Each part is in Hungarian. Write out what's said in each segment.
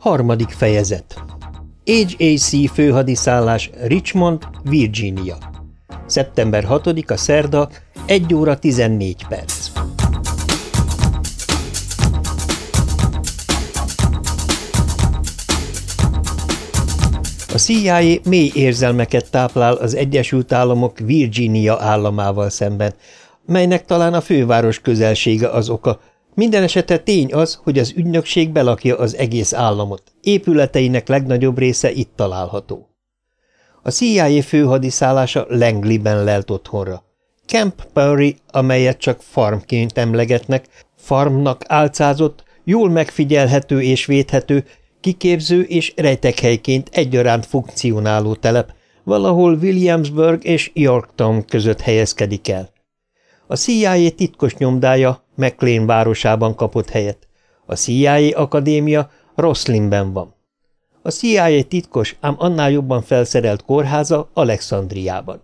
Harmadik fejezet HAC főhadiszállás Richmond, Virginia. Szeptember 6-a szerda, 1 óra 14 perc. A CIA mély érzelmeket táplál az Egyesült Államok Virginia államával szemben, melynek talán a főváros közelsége az oka, minden esetre tény az, hogy az ügynökség belakja az egész államot, épületeinek legnagyobb része itt található. A CIA főhadiszállása Langley-ben lelt otthonra. Camp Perry, amelyet csak farmként emlegetnek, farmnak álcázott, jól megfigyelhető és védhető, kiképző és rejtekhelyként egyaránt funkcionáló telep, valahol Williamsburg és Yorktown között helyezkedik el. A CIA titkos nyomdája McLean városában kapott helyet. A CIA akadémia Rosslinben van. A CIA titkos, ám annál jobban felszerelt kórháza Alexandriában.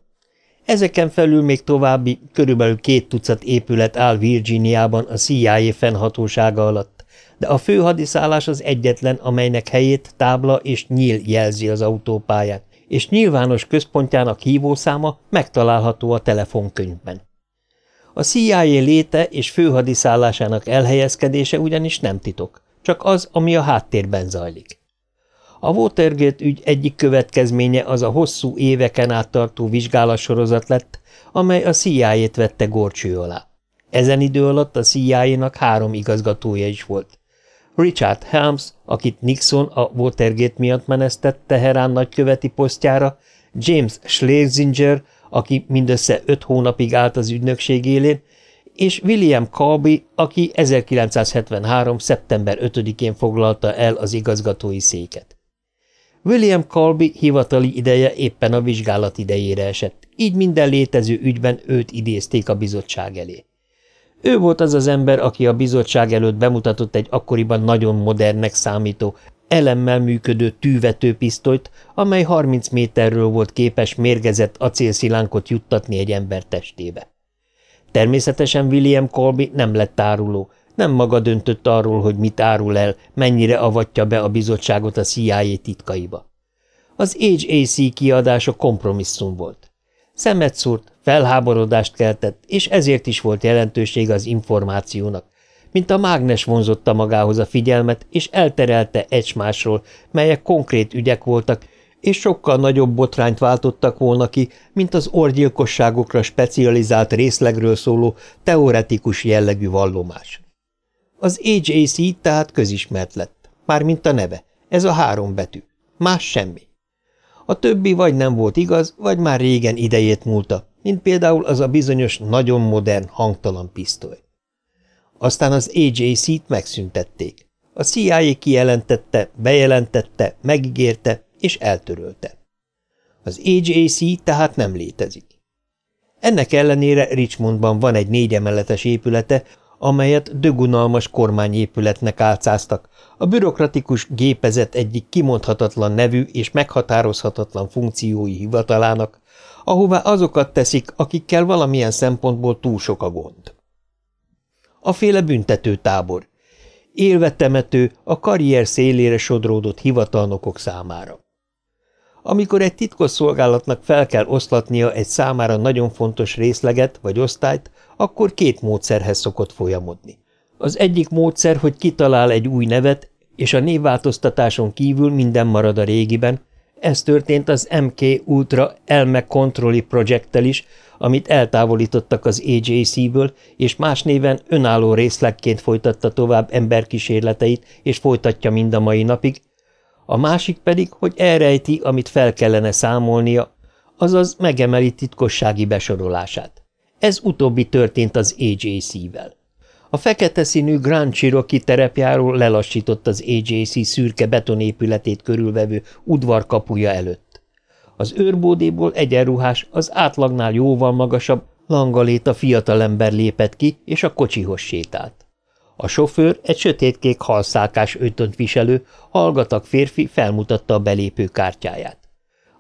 Ezeken felül még további, körülbelül két tucat épület áll Virginiában a CIA fennhatósága alatt, de a főhadiszállás az egyetlen, amelynek helyét tábla és nyíl jelzi az autópályán, és nyilvános központjának hívószáma megtalálható a telefonkönyvben. A CIA léte és főhadiszállásának elhelyezkedése ugyanis nem titok, csak az, ami a háttérben zajlik. A Watergate ügy egyik következménye az a hosszú éveken át tartó vizsgálatsorozat lett, amely a CIA-t vette gorcső alá. Ezen idő alatt a CIA-nak három igazgatója is volt. Richard Helms, akit Nixon a Watergate miatt menesztett Teherán nagyköveti posztjára, James Schlesinger, aki mindössze öt hónapig állt az ügynökség élén, és William Colby, aki 1973. szeptember 5-én foglalta el az igazgatói széket. William Colby hivatali ideje éppen a vizsgálat idejére esett, így minden létező ügyben őt idézték a bizottság elé. Ő volt az az ember, aki a bizottság előtt bemutatott egy akkoriban nagyon modernnek számító elemmel működő tűvető pisztolyt, amely 30 méterről volt képes mérgezett acélszilánkot juttatni egy ember testébe. Természetesen William Colby nem lett áruló, nem maga döntött arról, hogy mit árul el, mennyire avatja be a bizottságot a CIA titkaiba. Az HAC kiadása kompromisszum volt. Szemet szúrt, felháborodást keltett, és ezért is volt jelentőség az információnak, mint a mágnes vonzotta magához a figyelmet, és elterelte egymásról, melyek konkrét ügyek voltak, és sokkal nagyobb botrányt váltottak volna ki, mint az orgyilkosságokra specializált részlegről szóló teoretikus jellegű vallomás. Az HAC tehát közismert lett, mármint a neve, ez a három betű, más semmi. A többi vagy nem volt igaz, vagy már régen idejét múlta, mint például az a bizonyos nagyon modern hangtalan pisztoly. Aztán az AJC-t megszüntették. A CIA kijelentette, bejelentette, megígérte és eltörölte. Az AJC tehát nem létezik. Ennek ellenére Richmondban van egy négyemeletes épülete, amelyet dögunalmas kormányépületnek álcáztak, a bürokratikus gépezet egyik kimondhatatlan nevű és meghatározhatatlan funkciói hivatalának, ahová azokat teszik, akikkel valamilyen szempontból túl sok a gond a féle büntető tábor. Élve temető, a karrier szélére sodródott hivatalnokok számára. Amikor egy titkos szolgálatnak fel kell oszlatnia egy számára nagyon fontos részleget vagy osztályt, akkor két módszerhez szokott folyamodni. Az egyik módszer, hogy kitalál egy új nevet, és a névváltoztatáson kívül minden marad a régiben, ez történt az MK Ultra Elme Controlli projekttel is, amit eltávolítottak az AJC-ből, és más néven önálló részlegként folytatta tovább emberkísérleteit, és folytatja mind a mai napig, a másik pedig, hogy elrejti, amit fel kellene számolnia, azaz megemeli titkossági besorolását. Ez utóbbi történt az AJC-vel. A fekete színű Grand Cherokee terepjáról lelassított az AJC szürke betonépületét körülvevő udvarkapuja előtt. Az őrbódéból egyenruhás, az átlagnál jóval magasabb, langaléta fiatalember lépett ki, és a kocsihoz sétált. A sofőr, egy sötétkék halszálkás ötönt viselő, hallgatag férfi felmutatta a belépő kártyáját.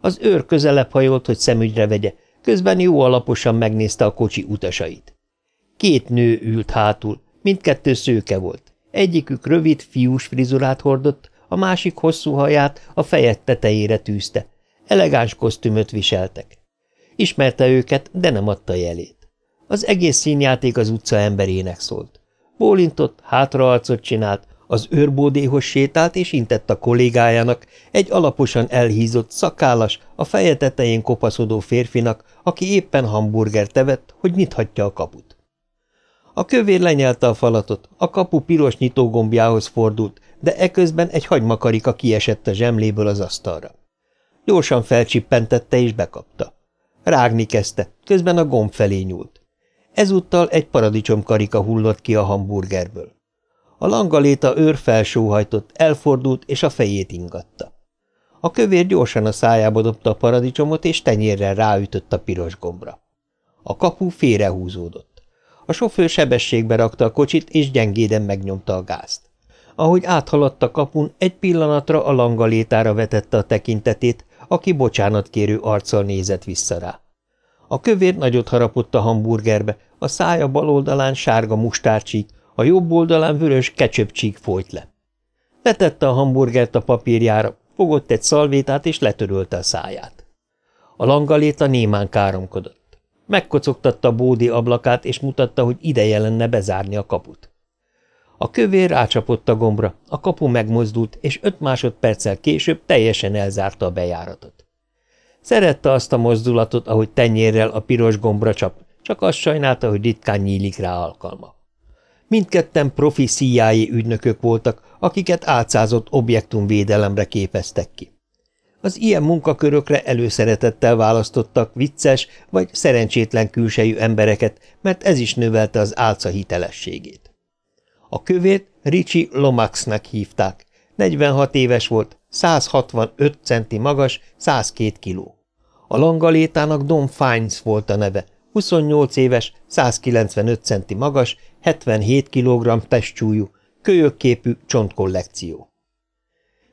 Az őr közelebb hajolt, hogy szemügyre vegye, közben jó alaposan megnézte a kocsi utasait. Két nő ült hátul, mindkettő szőke volt. Egyikük rövid, fiús frizurát hordott, a másik hosszú haját a feje tetejére tűzte. Elegáns kosztümöt viseltek. Ismerte őket, de nem adta jelét. Az egész színjáték az utca emberének szólt. Bólintott, hátraarcot csinált, az őrbódéhoz sétált és intett a kollégájának, egy alaposan elhízott, szakállas, a feje tetején kopaszodó férfinak, aki éppen hamburger tevett, hogy nyithatja a kaput. A kövér lenyelte a falatot, a kapu piros nyitógombjához fordult, de eközben egy hagymakarika kiesett a zsemléből az asztalra. Gyorsan felcsippentette és bekapta. Rágni kezdte, közben a gomb felé nyúlt. Ezúttal egy paradicsomkarika hullott ki a hamburgerből. A langaléta őr felsóhajtott, elfordult, és a fejét ingatta. A kövér gyorsan a szájába dobta a paradicsomot, és tenyérrel ráütött a piros gombra. A kapu félrehúzódott. A sofőr sebességbe rakta a kocsit, és gyengéden megnyomta a gázt. Ahogy áthaladt a kapun, egy pillanatra a langalétára vetette a tekintetét, aki bocsánatkérő arccal nézett vissza rá. A kövér nagyot harapott a hamburgerbe, a szája bal oldalán sárga mustárcsík, a jobb oldalán vörös kecsöpcsík folyt le. Letette a hamburgert a papírjára, fogott egy szalvétát és letörölte a száját. A langaléta némán káromkodott. Megkocogtatta bódi ablakát, és mutatta, hogy ideje lenne bezárni a kaput. A kövér rácsapott a gombra, a kapu megmozdult, és öt másodperccel később teljesen elzárta a bejáratot. Szerette azt a mozdulatot, ahogy tenyérrel a piros gombra csap, csak azt sajnálta, hogy ritkán nyílik rá alkalma. Mindketten profi CIA ügynökök voltak, akiket álcázott objektumvédelemre képeztek ki. Az ilyen munkakörökre előszeretettel választottak vicces vagy szerencsétlen külsejű embereket, mert ez is növelte az álca hitelességét. A kövét Ricsi Lomaxnak hívták. 46 éves volt, 165 centi magas, 102 kiló. A langalétának Don Fines volt a neve, 28 éves, 195 centi magas, 77 kg testsúlyú, kölyökképű csontkollekció.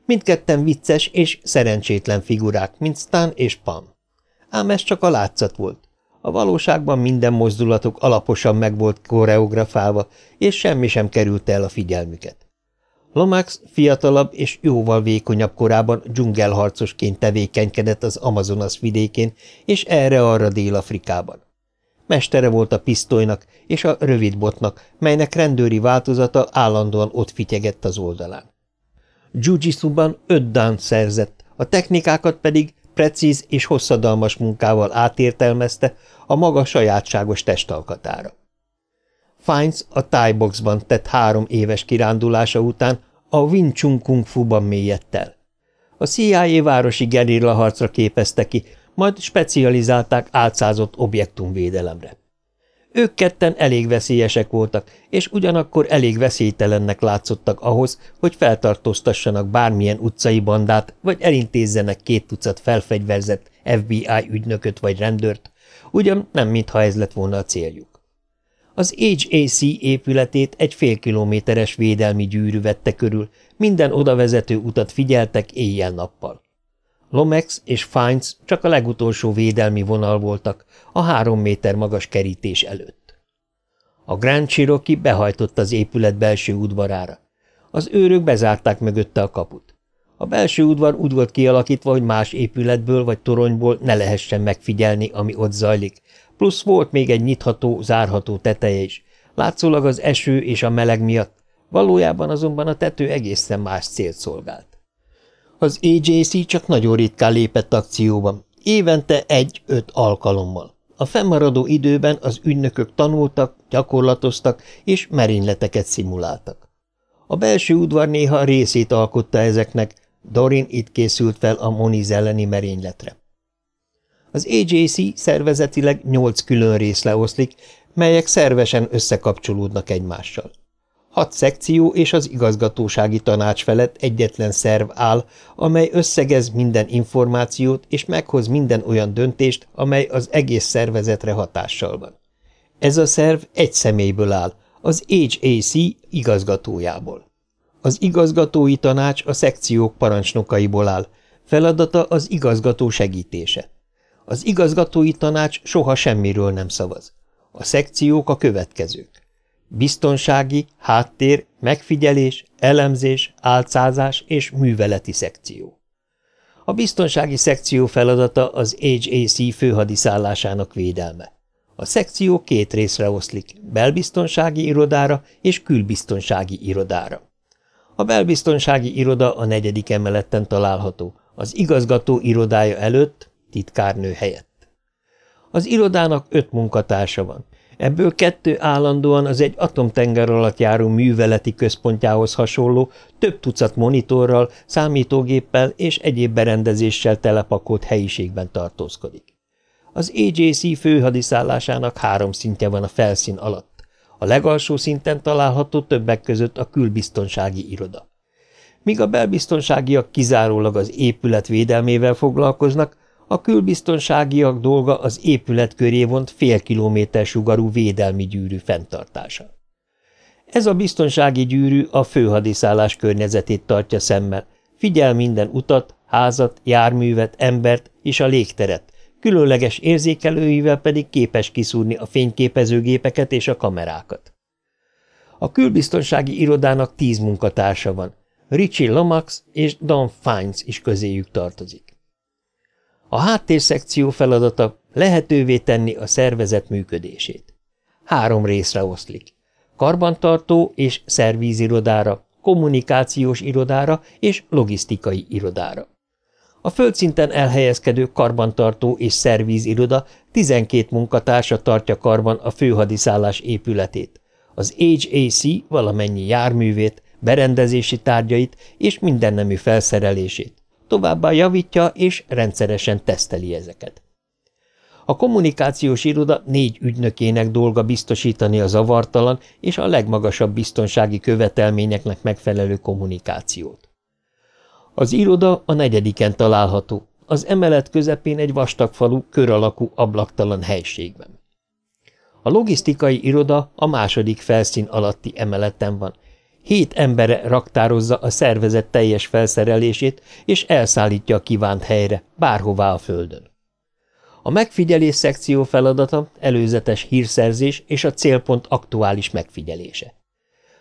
Mindketten vicces és szerencsétlen figurák, mint Stan és Pam. Ám ez csak a látszat volt. A valóságban minden mozdulatok alaposan meg volt koreografálva, és semmi sem került el a figyelmüket. Lomax fiatalabb és jóval vékonyabb korában dzsungelharcosként tevékenykedett az Amazonas vidékén, és erre-arra Dél-Afrikában. Mestere volt a pisztolynak és a rövidbotnak, melynek rendőri változata állandóan ott fityegett az oldalán. Jiu-jitsuban öt dán szerzett, a technikákat pedig precíz és hosszadalmas munkával átértelmezte a maga sajátságos testalkatára. Fines a Thai-boxban tett három éves kirándulása után a Wing Chun Kung Fu-ban mélyedt el. A CIA városi gerillaharcra képezte ki, majd specializálták álcázott objektumvédelemre. Ők ketten elég veszélyesek voltak, és ugyanakkor elég veszélytelennek látszottak ahhoz, hogy feltartóztassanak bármilyen utcai bandát, vagy elintézzenek két tucat felfegyverzett FBI ügynököt vagy rendőrt, ugyan nem mintha ez lett volna a céljuk. Az HAC épületét egy fél kilométeres védelmi gyűrű vette körül, minden odavezető utat figyeltek éjjel-nappal. Lomex és Fines csak a legutolsó védelmi vonal voltak, a három méter magas kerítés előtt. A Grand Cherokee behajtott az épület belső udvarára. Az őrök bezárták mögötte a kaput. A belső udvar úgy volt kialakítva, hogy más épületből vagy toronyból ne lehessen megfigyelni, ami ott zajlik, plusz volt még egy nyitható, zárható teteje is, látszólag az eső és a meleg miatt, valójában azonban a tető egészen más célt szolgált. Az AJC csak nagyon ritkán lépett akcióban, évente egy-öt alkalommal. A fennmaradó időben az ügynökök tanultak, gyakorlatoztak és merényleteket szimuláltak. A belső udvar néha részét alkotta ezeknek, Dorin itt készült fel a Moniz elleni merényletre. Az AJC szervezetileg nyolc külön részle oszlik, melyek szervesen összekapcsolódnak egymással. Hat szekció és az igazgatósági tanács felett egyetlen szerv áll, amely összegez minden információt és meghoz minden olyan döntést, amely az egész szervezetre hatással van. Ez a szerv egy személyből áll, az HAC igazgatójából. Az igazgatói tanács a szekciók parancsnokaiból áll, feladata az igazgató segítése. Az igazgatói tanács soha semmiről nem szavaz. A szekciók a következők. Biztonsági, háttér, megfigyelés, elemzés, álcázás és műveleti szekció. A biztonsági szekció feladata az HAC főhadiszállásának védelme. A szekció két részre oszlik, belbiztonsági irodára és külbiztonsági irodára. A belbiztonsági iroda a negyedik emeleten található, az igazgató irodája előtt, titkárnő helyett. Az irodának öt munkatársa van, ebből kettő állandóan az egy atomtenger alatt járó műveleti központjához hasonló, több tucat monitorral, számítógéppel és egyéb berendezéssel telepakolt helyiségben tartózkodik. Az AJC főhadiszállásának három szintje van a felszín alatt. A legalsó szinten található többek között a külbiztonsági iroda. Míg a belbiztonságiak kizárólag az épület védelmével foglalkoznak, a külbiztonságiak dolga az épület köré vont fél kilométer sugarú védelmi gyűrű fenntartása. Ez a biztonsági gyűrű a főhadiszállás környezetét tartja szemmel, figyel minden utat, házat, járművet, embert és a légteret, különleges érzékelőivel pedig képes kiszúrni a fényképezőgépeket és a kamerákat. A külbiztonsági irodának tíz munkatársa van, Richie Lomax és Don Fines is közéjük tartozik. A háttérszekció feladata lehetővé tenni a szervezet működését. Három részre oszlik. Karbantartó és szervízirodára, kommunikációs irodára és logisztikai irodára. A földszinten elhelyezkedő karbantartó és szervíziroda 12 munkatársa tartja karban a főhadiszállás épületét, az HAC valamennyi járművét, berendezési tárgyait és mindennemű felszerelését, továbbá javítja és rendszeresen teszteli ezeket. A kommunikációs iroda négy ügynökének dolga biztosítani a zavartalan és a legmagasabb biztonsági követelményeknek megfelelő kommunikációt. Az iroda a negyediken található, az emelet közepén egy vastag falu kör alakú ablaktalan helységben. A logisztikai iroda a második felszín alatti emeleten van. Hét embere raktározza a szervezet teljes felszerelését, és elszállítja a kívánt helyre, bárhová a földön. A megfigyelés szekció feladata előzetes hírszerzés és a célpont aktuális megfigyelése.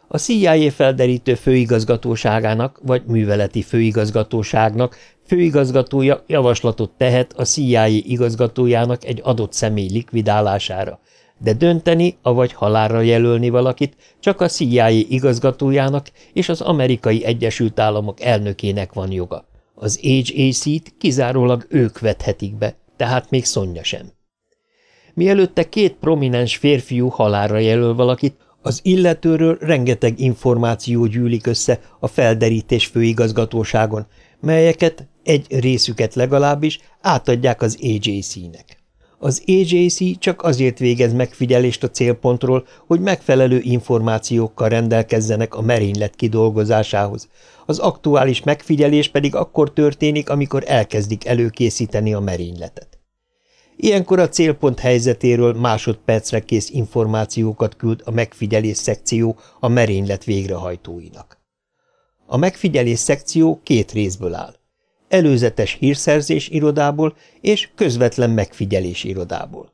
A CIA felderítő főigazgatóságának vagy műveleti főigazgatóságnak főigazgatója javaslatot tehet a CIA igazgatójának egy adott személy likvidálására, de dönteni, avagy halálra jelölni valakit csak a CIA igazgatójának és az Amerikai Egyesült Államok elnökének van joga. Az HAC-t kizárólag ők vethetik be, tehát még Szonya sem. Mielőtte két prominens férfiú halálra jelöl valakit, az illetőről rengeteg információ gyűlik össze a felderítés főigazgatóságon, melyeket, egy részüket legalábbis, átadják az AJC-nek. Az AJC csak azért végez megfigyelést a célpontról, hogy megfelelő információkkal rendelkezzenek a merénylet kidolgozásához. Az aktuális megfigyelés pedig akkor történik, amikor elkezdik előkészíteni a merényletet. Ilyenkor a célpont helyzetéről másodpercre kész információkat küld a megfigyelés szekció a merénylet végrehajtóinak. A megfigyelés szekció két részből áll. Előzetes hírszerzés irodából és közvetlen megfigyelés irodából.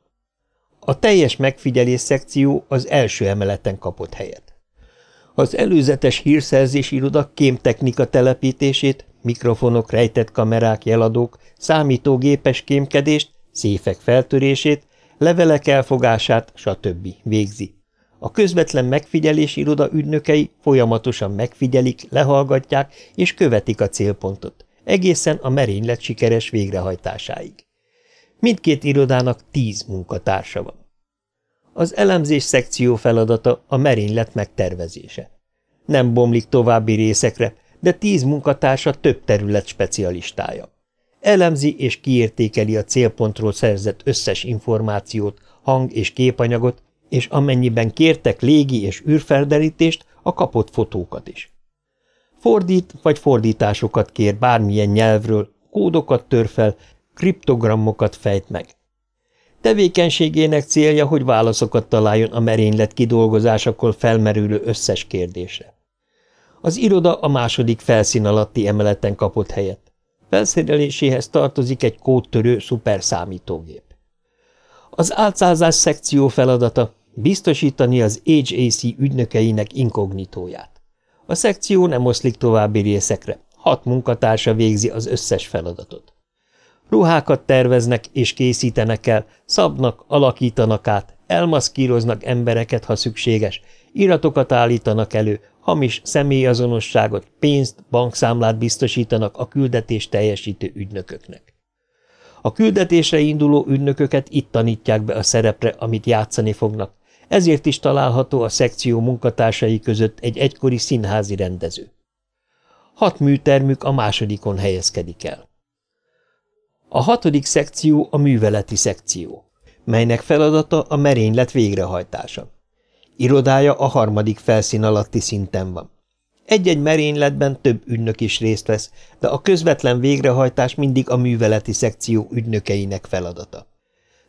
A teljes megfigyelés szekció az első emeleten kapott helyet. Az előzetes hírszerzés iroda kémtechnika telepítését, mikrofonok, rejtett kamerák, jeladók, számítógépes kémkedést széfek feltörését, levelek elfogását, stb. végzi. A közvetlen megfigyelés iroda ügynökei folyamatosan megfigyelik, lehallgatják és követik a célpontot, egészen a merénylet sikeres végrehajtásáig. Mindkét irodának tíz munkatársa van. Az elemzés szekció feladata a merénylet megtervezése. Nem bomlik további részekre, de tíz munkatársa több terület specialistája. Elemzi és kiértékeli a célpontról szerzett összes információt, hang- és képanyagot, és amennyiben kértek légi- és űrfelderítést, a kapott fotókat is. Fordít vagy fordításokat kér bármilyen nyelvről, kódokat tör fel, kriptogramokat fejt meg. Tevékenységének célja, hogy válaszokat találjon a merénylet kidolgozásakor felmerülő összes kérdésre. Az iroda a második felszín alatti emeleten kapott helyet. Felszereléséhez tartozik egy kódtörő szuperszámítógép. Az álcázás szekció feladata biztosítani az HAC ügynökeinek inkognitóját. A szekció nem oszlik további részekre, hat munkatársa végzi az összes feladatot. Ruhákat terveznek és készítenek el, szabnak, alakítanak át, elmaszkíroznak embereket, ha szükséges, iratokat állítanak elő, hamis személyazonosságot, pénzt, bankszámlát biztosítanak a küldetés teljesítő ügynököknek. A küldetésre induló ügynököket itt tanítják be a szerepre, amit játszani fognak, ezért is található a szekció munkatársai között egy egykori színházi rendező. Hat műtermük a másodikon helyezkedik el. A hatodik szekció a műveleti szekció, melynek feladata a merénylet végrehajtása. Irodája a harmadik felszín alatti szinten van. Egy-egy merényletben több ügynök is részt vesz, de a közvetlen végrehajtás mindig a műveleti szekció ügynökeinek feladata.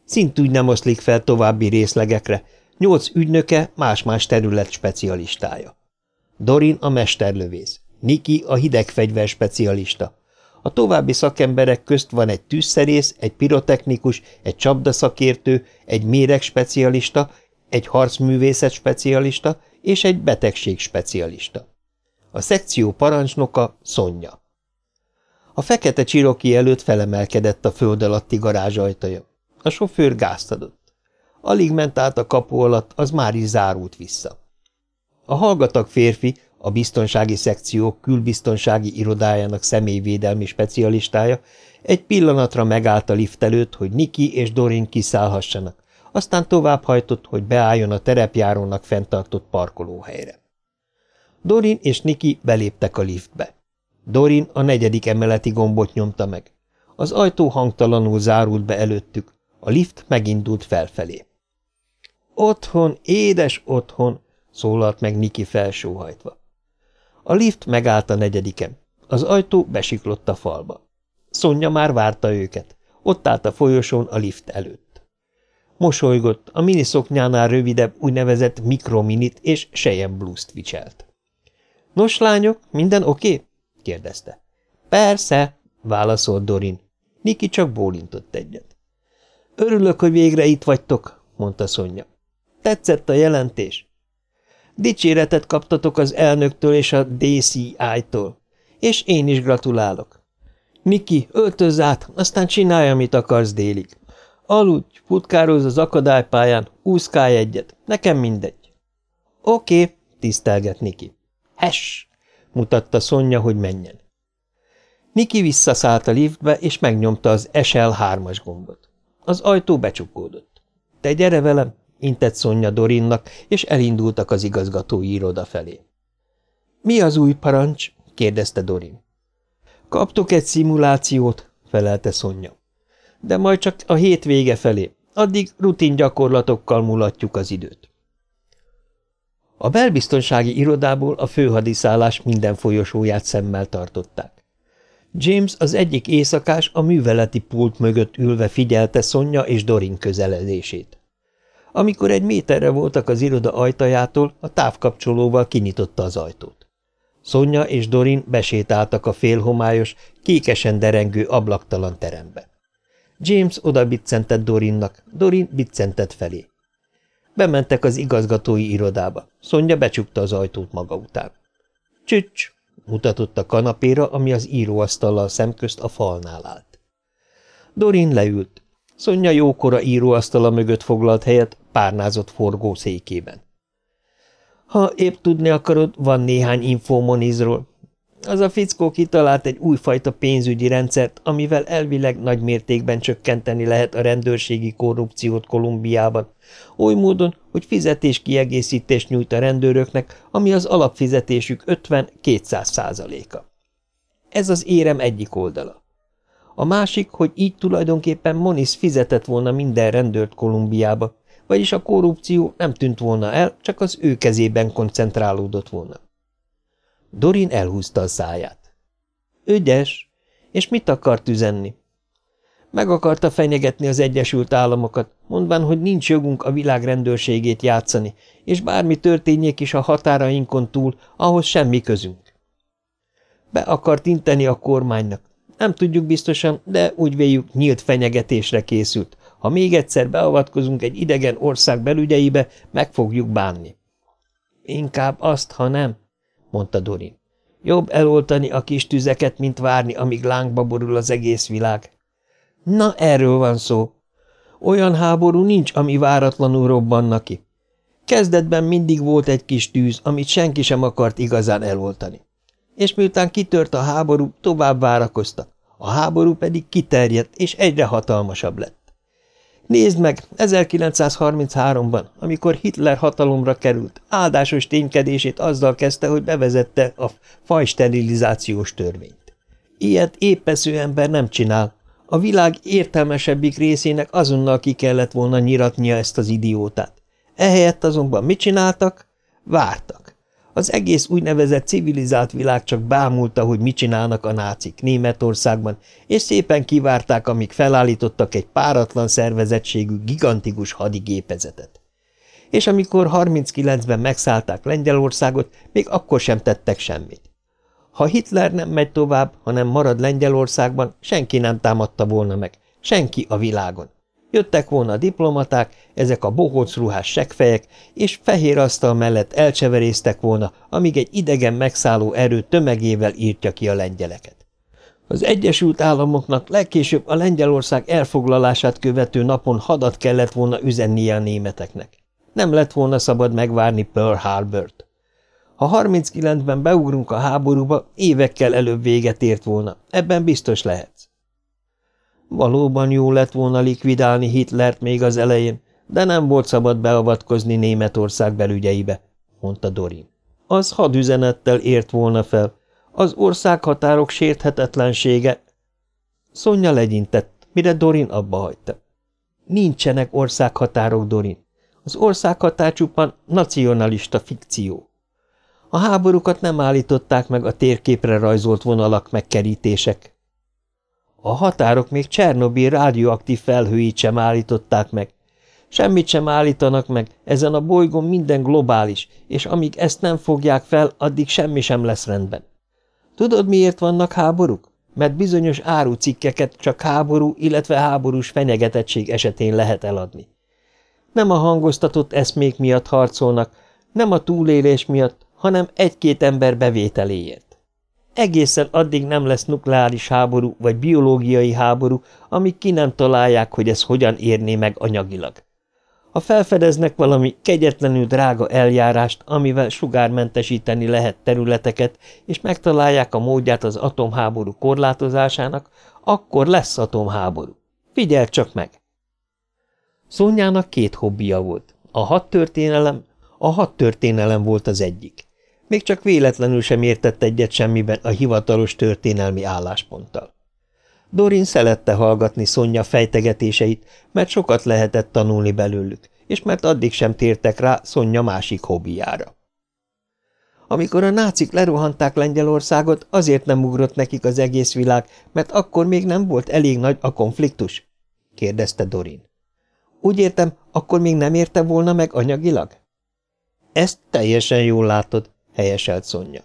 Szintúgy nem oszlik fel további részlegekre, nyolc ügynöke más-más terület specialistája. Dorin a mesterlövész, Niki a hidegfegyver specialista. A további szakemberek közt van egy tűzszerész, egy pirotechnikus, egy csapdaszakértő, egy méreg specialista, egy harcművészet specialista és egy betegség specialista. A szekció parancsnoka Szonya. A fekete csiroki előtt felemelkedett a föld alatti garázs ajtaja. A sofőr gázt adott. Alig ment át a kapu alatt, az már is zárult vissza. A hallgatag férfi, a biztonsági szekció külbiztonsági irodájának személyvédelmi specialistája egy pillanatra megállt a lift előtt, hogy Niki és Dorin kiszállhassanak, aztán továbbhajtott, hogy beálljon a terepjárónak fenntartott parkolóhelyre. Dorin és Niki beléptek a liftbe. Dorin a negyedik emeleti gombot nyomta meg. Az ajtó hangtalanul zárult be előttük, a lift megindult felfelé. Otthon, édes otthon, szólalt meg Niki felsóhajtva. A lift megállt a negyediken. Az ajtó besiklott a falba. Szonya már várta őket. Ott állt a folyosón a lift előtt. Mosolygott, a miniszoknyánál rövidebb úgynevezett mikrominit és sejem blúzt viselt. – Nos, lányok, minden oké? Kérdezte. – Persze – válaszolt Dorin. Niki csak bólintott egyet. – Örülök, hogy végre itt vagytok – mondta Szonya. – Tetszett a jelentés? Dicséretet kaptatok az elnöktől és a DCI-tól. És én is gratulálok. Miki, öltöz át, aztán csinálj, amit akarsz délig. Aludj, futkározz az akadálypályán, úszkálj egyet, nekem mindegy. Oké, tisztelget Niki. Hes! mutatta Szonya, hogy menjen. Niki visszaszállt a liftbe, és megnyomta az SL3-as gombot. Az ajtó becsukódott. Te gyere velem, intett Szonya Dorinnak, és elindultak az igazgatói iroda felé. – Mi az új parancs? – kérdezte Dorin. – Kaptok egy szimulációt – felelte Szonya. – De majd csak a hét vége felé, addig rutin gyakorlatokkal mulatjuk az időt. A belbiztonsági irodából a főhadiszállás minden folyosóját szemmel tartották. James az egyik éjszakás a műveleti pult mögött ülve figyelte Szonya és Dorin közeledését. Amikor egy méterre voltak az iroda ajtajától, a távkapcsolóval kinyitotta az ajtót. Szonya és Dorin besétáltak a félhomályos, kékesen derengő ablaktalan terembe. James oda biccentett Dorinnak, Dorin biccentett felé. Bementek az igazgatói irodába. Szonya becsukta az ajtót maga után. Csücs! mutatott a kanapéra, ami az íróasztallal szemközt a falnál állt. Dorin leült. Szonya jókora íróasztala mögött foglalt helyet, párnázott forgó székében. Ha épp tudni akarod, van néhány infó Monizról. Az a fickó kitalált egy újfajta pénzügyi rendszert, amivel elvileg nagy mértékben csökkenteni lehet a rendőrségi korrupciót Kolumbiában, oly módon, hogy fizetés-kiegészítést nyújt a rendőröknek, ami az alapfizetésük 50-200 százaléka. Ez az érem egyik oldala. A másik, hogy így tulajdonképpen Moniz fizetett volna minden rendőrt Kolumbiába, vagyis a korrupció nem tűnt volna el, csak az ő kezében koncentrálódott volna. Dorin elhúzta a száját. Ügyes, és mit akart üzenni? Meg akarta fenyegetni az Egyesült Államokat, mondván, hogy nincs jogunk a világ rendőrségét játszani, és bármi történjék is a határainkon túl, ahhoz semmi közünk. Be akart inteni a kormánynak. Nem tudjuk biztosan, de úgy véljük nyílt fenyegetésre készült, Ha még egyszer beavatkozunk egy idegen ország belügyeibe, meg fogjuk bánni. Inkább azt, ha nem, mondta Dorin. Jobb eloltani a kis tüzeket, mint várni, amíg lángba borul az egész világ. Na, erről van szó. Olyan háború nincs, ami váratlanul robbanna ki. Kezdetben mindig volt egy kis tűz, amit senki sem akart igazán eloltani. És miután kitört a háború, tovább várakoztak. A háború pedig kiterjedt, és egyre hatalmasabb lett. Nézd meg, 1933-ban, amikor Hitler hatalomra került, áldásos ténykedését azzal kezdte, hogy bevezette a fajsterilizációs törvényt. Ilyet épesző ember nem csinál. A világ értelmesebbik részének azonnal ki kellett volna nyiratnia ezt az idiótát. Ehelyett azonban mit csináltak? Vártak. Az egész úgynevezett civilizált világ csak bámulta, hogy mit csinálnak a nácik Németországban, és szépen kivárták, amíg felállítottak egy páratlan szervezettségű, gigantikus hadigépezetet. És amikor 39-ben megszállták Lengyelországot, még akkor sem tettek semmit. Ha Hitler nem megy tovább, hanem marad Lengyelországban, senki nem támadta volna meg, senki a világon. Jöttek volna diplomaták, ezek a bohóc ruhás segfejek, és fehér asztal mellett elcseveréztek volna, amíg egy idegen megszálló erő tömegével írtja ki a lengyeleket. Az Egyesült Államoknak legkésőbb a Lengyelország elfoglalását követő napon hadat kellett volna üzennie a németeknek. Nem lett volna szabad megvárni Pearl Harbor-t. Ha 39-ben beugrunk a háborúba, évekkel előbb véget ért volna, ebben biztos lehetsz. Valóban jó lett volna likvidálni Hitlert még az elején, de nem volt szabad beavatkozni Németország belügyeibe, mondta Dorin. Az hadüzenettel ért volna fel. Az országhatárok sérthetetlensége... Szonya legyintett, mire Dorin abba hagyta. Nincsenek országhatárok, Dorin. Az országhatár csupán nacionalista fikció. A háborúkat nem állították meg a térképre rajzolt vonalak megkerítések. A határok még Csernobil rádióaktív felhőit sem állították meg. Semmit sem állítanak meg, ezen a bolygón minden globális, és amíg ezt nem fogják fel, addig semmi sem lesz rendben. Tudod, miért vannak háborúk? Mert bizonyos árucikkeket csak háború, illetve háborús fenyegetettség esetén lehet eladni. Nem a hangoztatott eszmék miatt harcolnak, nem a túlélés miatt, hanem egy-két ember bevételéért. Egészen addig nem lesz nukleáris háború vagy biológiai háború, amíg ki nem találják, hogy ez hogyan érné meg anyagilag. Ha felfedeznek valami kegyetlenül drága eljárást, amivel sugármentesíteni lehet területeket, és megtalálják a módját az atomháború korlátozásának, akkor lesz atomháború. Figyeld csak meg! Szónyának két hobbija volt. A hadtörténelem, a hadtörténelem volt az egyik. Még csak véletlenül sem értett egyet semmiben a hivatalos történelmi állásponttal. Dorin szerette hallgatni Szonya fejtegetéseit, mert sokat lehetett tanulni belőlük, és mert addig sem tértek rá Szonya másik hobbiára. Amikor a nácik lerohanták Lengyelországot, azért nem ugrott nekik az egész világ, mert akkor még nem volt elég nagy a konfliktus? kérdezte Dorin. Úgy értem, akkor még nem érte volna meg anyagilag? Ezt teljesen jól látod, helyeselt Szonya.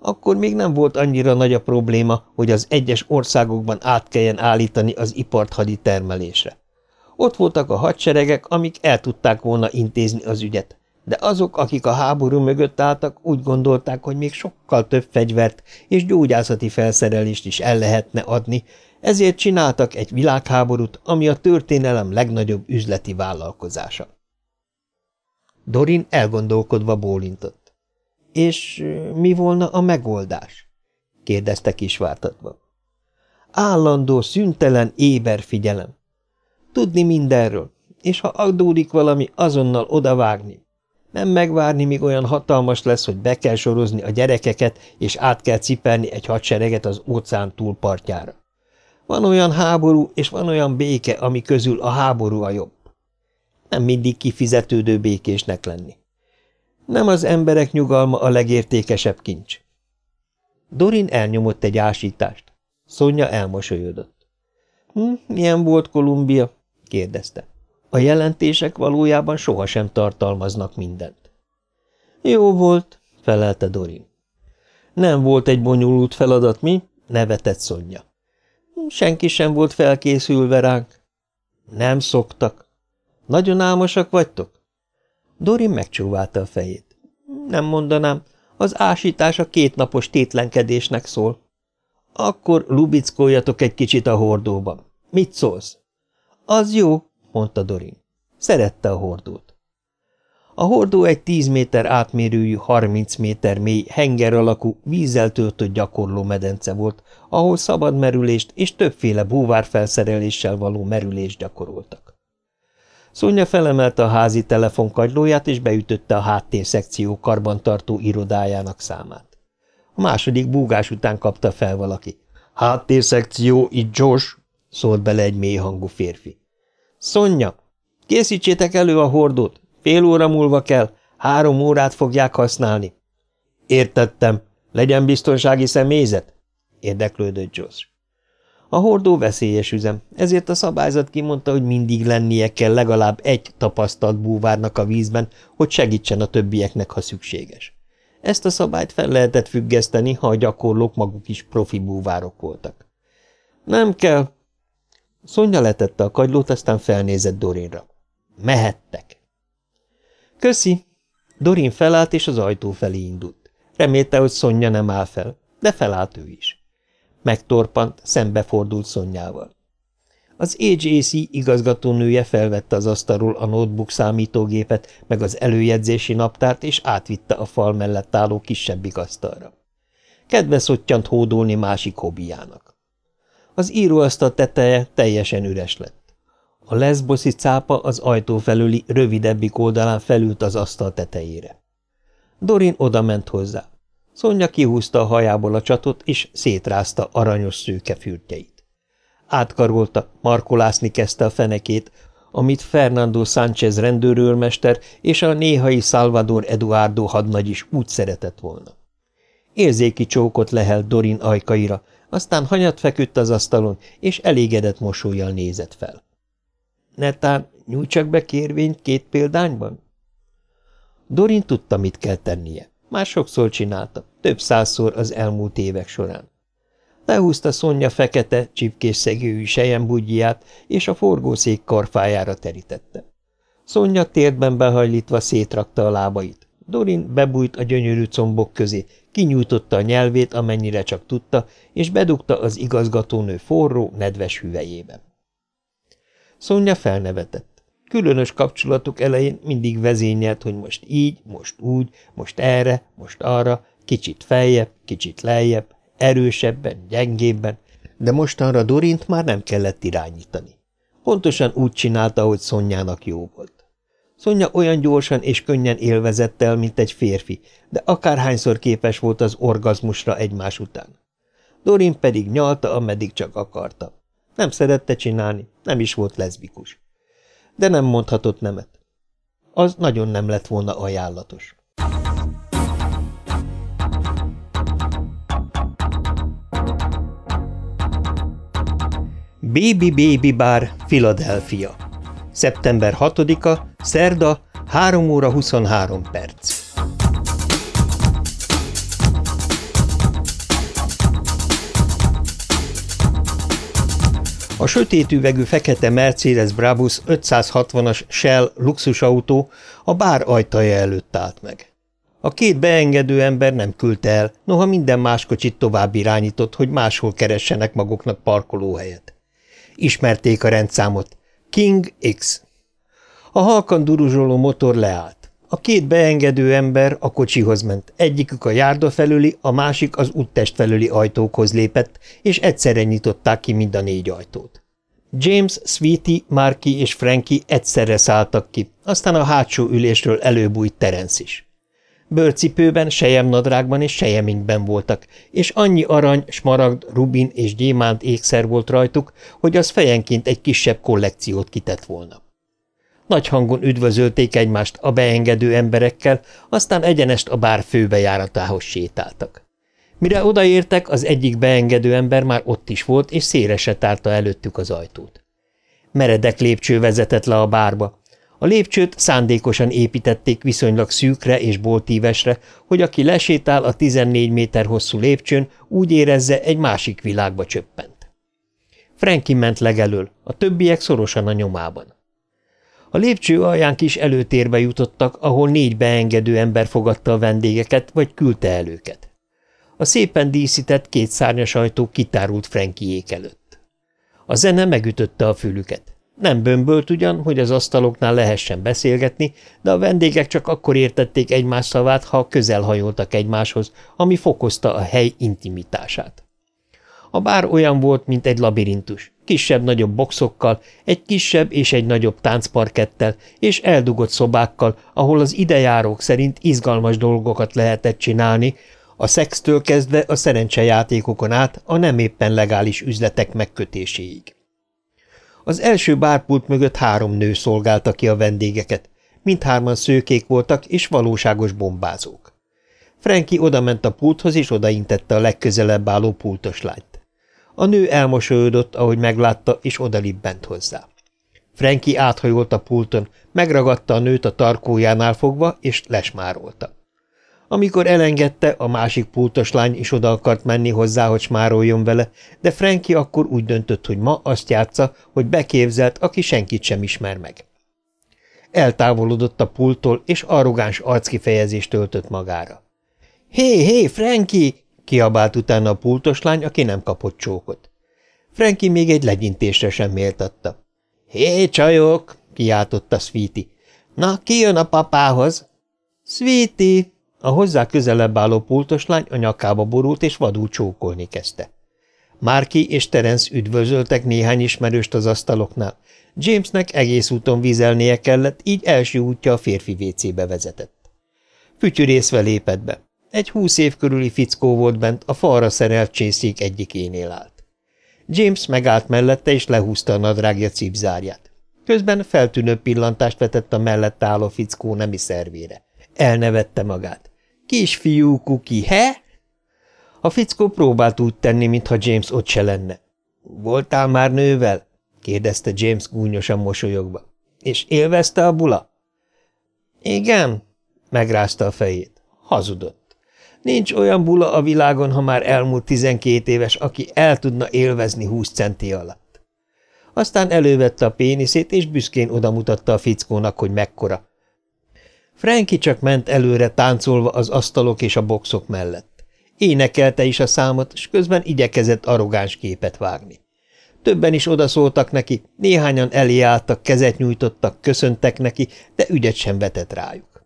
Akkor még nem volt annyira nagy a probléma, hogy az egyes országokban át kelljen állítani az ipart haditermelésre. Ott voltak a hadseregek, amik el tudták volna intézni az ügyet, de azok, akik a háború mögött álltak, úgy gondolták, hogy még sokkal több fegyvert és gyógyászati felszerelést is el lehetne adni, ezért csináltak egy világháborút, ami a történelem legnagyobb üzleti vállalkozása. Dorin elgondolkodva bólintott. És mi volna a megoldás? kérdezte kisvártatva. Állandó, szüntelen, éber figyelem. Tudni mindenről, és ha adódik valami, azonnal odavágni. Nem megvárni, míg olyan hatalmas lesz, hogy be kell sorozni a gyerekeket, és át kell cipelni egy hadsereget az óceán túlpartjára. Van olyan háború, és van olyan béke, ami közül a háború a jobb. Nem mindig kifizetődő békésnek lenni. Nem az emberek nyugalma a legértékesebb kincs. Dorin elnyomott egy ásítást. Szonya elmosolyodott. Hm, milyen volt Kolumbia? kérdezte. A jelentések valójában sohasem tartalmaznak mindent. Jó volt, felelte Dorin. Nem volt egy bonyolult feladat, mi? nevetett Szonya. Senki sem volt felkészülve ránk. Nem szoktak. Nagyon álmosak vagytok? Dorin megcsóválta a fejét. Nem mondanám, az ásítás a kétnapos tétlenkedésnek szól. Akkor lubickoljatok egy kicsit a hordóban. Mit szólsz? Az jó, mondta Dorin. Szerette a hordót. A hordó egy tíz méter átmérőjű, harminc méter mély, henger alakú, vízzel töltött gyakorló medence volt, ahol szabad merülést és többféle búvárfelszereléssel való merülést gyakoroltak. Szonya felemelte a házi telefonkagylóját, és beütötte a háttérszekció karbantartó irodájának számát. A második búgás után kapta fel valaki. – Háttérszekció, itt Josh! – szólt bele egy mély hangú férfi. – Szonya, készítsétek elő a hordót! Fél óra múlva kell, három órát fogják használni. Értettem. Legyen biztonsági személyzet? Érdeklődött Josh. A hordó veszélyes üzem, ezért a szabályzat kimondta, hogy mindig lennie kell legalább egy tapasztalt búvárnak a vízben, hogy segítsen a többieknek, ha szükséges. Ezt a szabályt fel lehetett függeszteni, ha a gyakorlók maguk is profi búvárok voltak. Nem kell. Szonya letette a kagylót, aztán felnézett Dorinra. Mehettek. Köszi. Dorin felállt, és az ajtó felé indult. Remélte, hogy Szonya nem áll fel, de felállt ő is. Megtorpant, szembefordult Szonyával. Az AJC igazgatónője felvette az asztalról a notebook számítógépet, meg az előjegyzési naptárt, és átvitte a fal mellett álló kisebbik asztalra. Kedve szottyant hódolni másik hobbiának. Az íróasztal teteje teljesen üres lett. A leszboszi cápa az ajtó felüli rövidebbik oldalán felült az asztal tetejére. Dorin odament hozzá. Szonya kihúzta a hajából a csatot, és szétrázta aranyos szőke fürtjeit. Átkarolta, markolászni kezdte a fenekét, amit Fernando Sánchez rendőrőrmester és a néhai Salvador Eduardo hadnagy is úgy szeretett volna. Érzéki csókot lehelt Dorin ajkaira, aztán hanyat feküdt az asztalon, és elégedett mosolyjal nézett fel. Netán nyújtsak be kérvényt két példányban? Dorin tudta, mit kell tennie. Már sokszor csinálta, több százszor az elmúlt évek során. Lehúzta Szonya fekete, csipkés szegőjű sejembudját, és a forgószék karfájára terítette. Szonya térdben behajlítva szétrakta a lábait. Dorin bebújt a gyönyörű combok közé, kinyújtotta a nyelvét, amennyire csak tudta, és bedugta az igazgatónő forró, nedves hüvelyébe. Szonya felnevetett. Különös kapcsolatuk elején mindig vezényelt, hogy most így, most úgy, most erre, most arra, kicsit feljebb, kicsit lejjebb, erősebben, gyengébben, de mostanra Dorint már nem kellett irányítani. Pontosan úgy csinálta, hogy Szonyának jó volt. Szonya olyan gyorsan és könnyen élvezett el, mint egy férfi, de akárhányszor képes volt az orgazmusra egymás után. Dorin pedig nyalta, ameddig csak akarta. Nem szerette csinálni, nem is volt leszbikus. De nem mondhatott nemet. Az nagyon nem lett volna ajánlatos. Baby Baby Bar, Philadelphia. Szeptember 6-a, szerda, 3 óra 23 perc. A sötét üvegű fekete Mercedes Brabus 560-as Shell luxusautó a bár ajtaja előtt állt meg. A két beengedő ember nem küldte el, noha minden más kocsit tovább irányított, hogy máshol keressenek maguknak parkolóhelyet. Ismerték a rendszámot. King X. A halkan duruzsoló motor leállt. A két beengedő ember a kocsihoz ment, egyikük a járda felüli, a másik az úttest felüli ajtókhoz lépett, és egyszerre nyitották ki mind a négy ajtót. James, Sweetie, Marky és Frankie egyszerre szálltak ki, aztán a hátsó ülésről előbújt Terence is. Bőrcipőben, sejemnadrágban és sejeminkben voltak, és annyi arany, smaragd, rubin és gyémánt ékszer volt rajtuk, hogy az fejenként egy kisebb kollekciót kitett volna. Nagy hangon üdvözölték egymást a beengedő emberekkel, aztán egyenest a bár főbejáratához sétáltak. Mire odaértek, az egyik beengedő ember már ott is volt, és szélesre tárta előttük az ajtót. Meredek lépcső vezetett le a bárba. A lépcsőt szándékosan építették viszonylag szűkre és boltívesre, hogy aki lesétál a 14 méter hosszú lépcsőn, úgy érezze, egy másik világba csöppent. Frankie ment legelől, a többiek szorosan a nyomában. A lépcső alján kis előtérbe jutottak, ahol négy beengedő ember fogadta a vendégeket, vagy küldte el őket. A szépen díszített két szárnyas ajtó kitárult Frankiék előtt. A zene megütötte a fülüket. Nem bömbölt ugyan, hogy az asztaloknál lehessen beszélgetni, de a vendégek csak akkor értették egymás szavát, ha közel hajoltak egymáshoz, ami fokozta a hely intimitását. A bár olyan volt, mint egy labirintus, kisebb-nagyobb boxokkal, egy kisebb és egy nagyobb táncparkettel, és eldugott szobákkal, ahol az idejárók szerint izgalmas dolgokat lehetett csinálni, a szextől kezdve a szerencsejátékokon át a nem éppen legális üzletek megkötéséig. Az első bárpult mögött három nő szolgálta ki a vendégeket, mindhárman szőkék voltak és valóságos bombázók. Franki odament a pulthoz, és odaintette a legközelebb álló pultos lányt. A nő elmosolyodott, ahogy meglátta, és odalibbent hozzá. Franki áthajolt a pulton, megragadta a nőt a tarkójánál fogva, és lesmárolta. Amikor elengedte, a másik pultos lány is oda akart menni hozzá, hogy smároljon vele, de Franki akkor úgy döntött, hogy ma azt játsza, hogy beképzelt, aki senkit sem ismer meg. Eltávolodott a pulttól, és arrogáns arckifejezést töltött magára. Hé, hé, Franki! Kiabált utána a pultos lány, aki nem kapott csókot. Franki még egy legyintésre sem méltatta. Hé, csajok! kiáltotta Sweetie. Na, ki jön a papához? Sweetie! A hozzá közelebb álló pultos lány a nyakába borult, és vadul csókolni kezdte. Márki és Terence üdvözöltek néhány ismerőst az asztaloknál. Jamesnek egész úton vizelnie kellett, így első útja a férfi vécébe vezetett. Fütyűrészve lépett be. Egy húsz év körüli fickó volt bent, a falra szerelt csészék egyikénél állt. James megállt mellette, és lehúzta a nadrágja cipzárját. Közben feltűnő pillantást vetett a mellett álló fickó nemi szervére. Elnevette magát. Kisfiú kuki, he? A fickó próbált úgy tenni, mintha James ott se lenne. Voltál már nővel? kérdezte James gúnyosan mosolyogva. És élvezte a bula? Igen, megrázta a fejét. Hazudott. Nincs olyan bula a világon, ha már elmúlt tizenkét éves, aki el tudna élvezni húsz centi alatt. Aztán elővette a péniszét, és büszkén odamutatta a fickónak, hogy mekkora, Franki csak ment előre táncolva az asztalok és a boxok mellett. Énekelte is a számot, és közben igyekezett arrogáns képet vágni. Többen is odaszóltak neki, néhányan elé álltak, kezet nyújtottak, köszöntek neki, de ügyet sem vetett rájuk.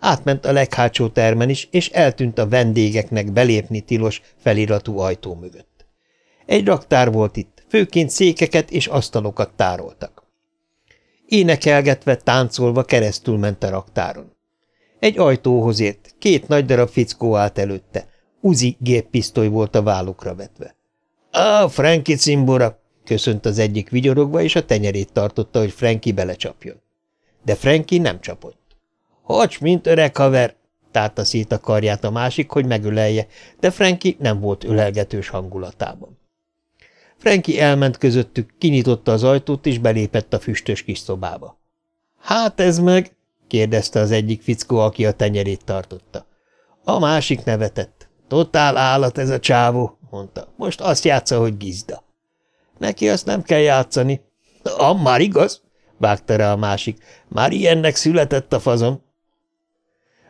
Átment a leghátsó termen is, és eltűnt a vendégeknek belépni tilos feliratú ajtó mögött. Egy raktár volt itt, főként székeket és asztalokat tároltak. Énekelgetve, táncolva keresztül ment a raktáron. Egy ajtóhoz ért, két nagy darab fickó állt előtte. Uzi géppisztoly volt a vállukra vetve. – Á, Franki cimbora! – köszönt az egyik vigyorogva, és a tenyerét tartotta, hogy Franki belecsapjon. De Franki nem csapott. – Hacs, mint öreg haver! – tárta szét a karját a másik, hogy megölelje, de Franki nem volt ölelgetős hangulatában. Franki elment közöttük, kinyitotta az ajtót, és belépett a füstös kis szobába. – Hát ez meg! – kérdezte az egyik fickó, aki a tenyerét tartotta. A másik nevetett. – Totál állat ez a csávó – mondta. – Most azt játsza, hogy gizda. – Neki azt nem kell játszani. – Ah, már igaz? – vágta rá a másik. – Már ilyennek született a fazon.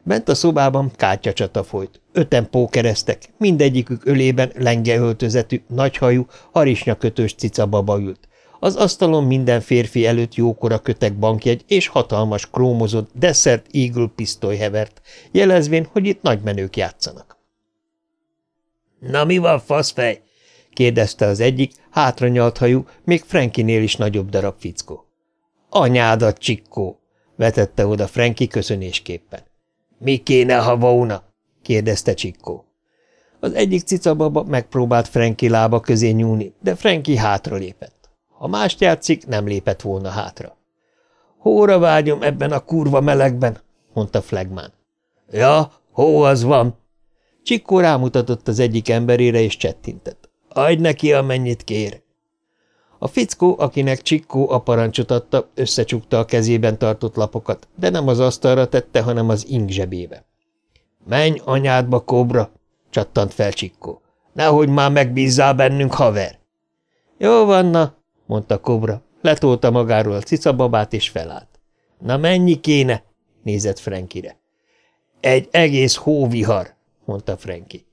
Bent a szobában kártyacsata folyt. Öten pókereztek, mindegyikük ölében lengeöltözetű, nagyhajú, harisnyakötős baba ült. Az asztalon minden férfi előtt jókora kötek bankjegy és hatalmas krómozott desszert Eagle pisztoly hevert, jelezvén, hogy itt nagymenők játszanak. – Na mi van, faszfej? – kérdezte az egyik, hátranyalt hajú, még Frankinél is nagyobb darab fickó. – Anyádat, csikkó! – vetette oda Franki köszönésképpen. – Mi kéne, ha volna? – kérdezte Csikkó. Az egyik cicababa megpróbált Franki lába közé nyúlni, de Franki hátra lépett. Ha mást játszik, nem lépett volna hátra. – Hóra vágyom ebben a kurva melegben – mondta Flagman. – Ja, hó az van! Csikkó rámutatott az egyik emberére, és csettintett. – Adj neki, amennyit kér! A fickó, akinek Csikkó a parancsot adta, összecsukta a kezében tartott lapokat, de nem az asztalra tette, hanem az ing zsebébe. – Menj anyádba, kobra! – csattant fel Csikkó. – Nehogy már megbízzál bennünk, haver! Jó van, na, mondta Kobra, letolta magáról a cicababát és felállt. Na mennyi kéne? nézett Frankire. Egy egész hóvihar, mondta Franki.